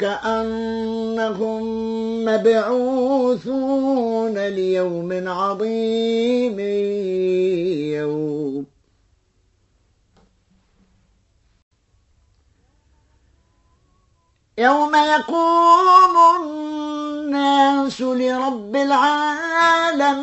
أنهم مبعوثون ليوم عظيم يوم. يوم يقوم الناس لرب العالمين.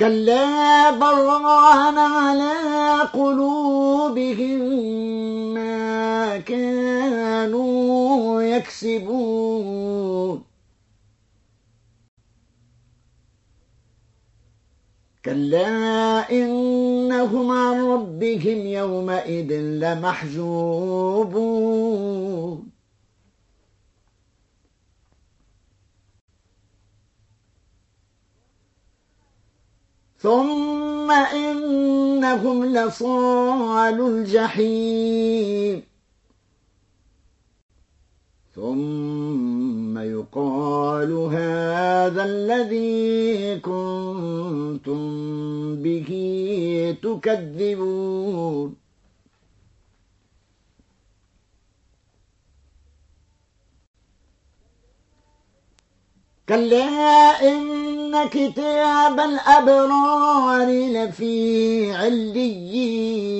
كلا بران على قلوبهم ما كانوا يكسبون كلا إنهم عن ربهم يومئذ لمحجوبون ثم إنهم لصال الجحيم ثم يقال هذا الذي كنتم به تكذبون كلا إن كتاب الأبرار لفي عليين.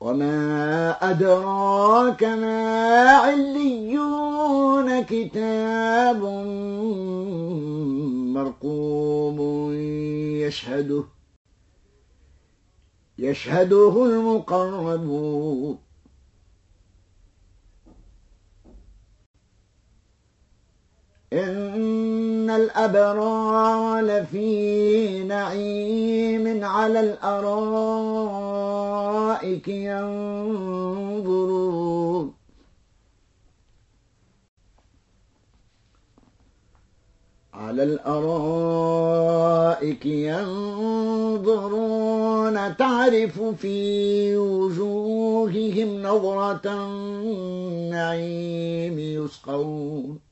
وما أدراك ما عليون كتاب مرقوم يشهده يشهده المقربون. إن الأبرار لفي نعيم على الأرائك ينظرون. على الأرائك ينظرون. تعرف في وجوههم نظرة النعيم يسقون.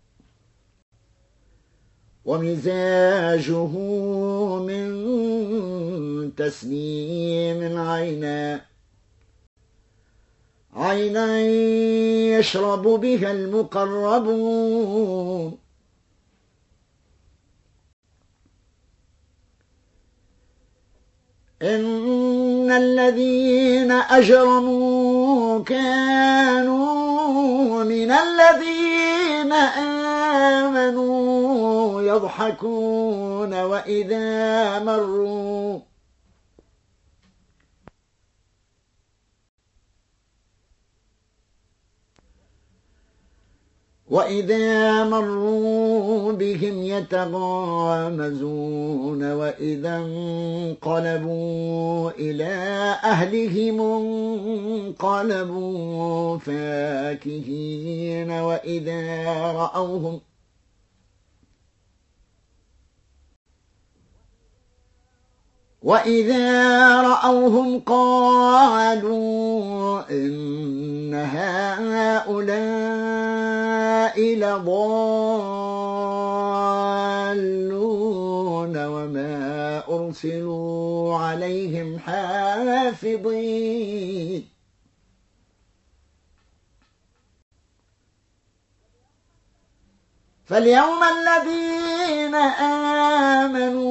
ومزاجه من تسنيم عينا. عينا يشرب بها المقربون إن الذين أجرموا كانوا من الذين آمنوا. يضحكون وإذا مروا. وإذا مروا بهم يتغامزون وإذا انقلبوا إلى أهلهم انقلبوا فاكهين وإذا رأوهم وإذا رأوهم قالوا إن هؤلاء لضالون وما أرسلوا عليهم حافظين فاليوم الذين آمنوا من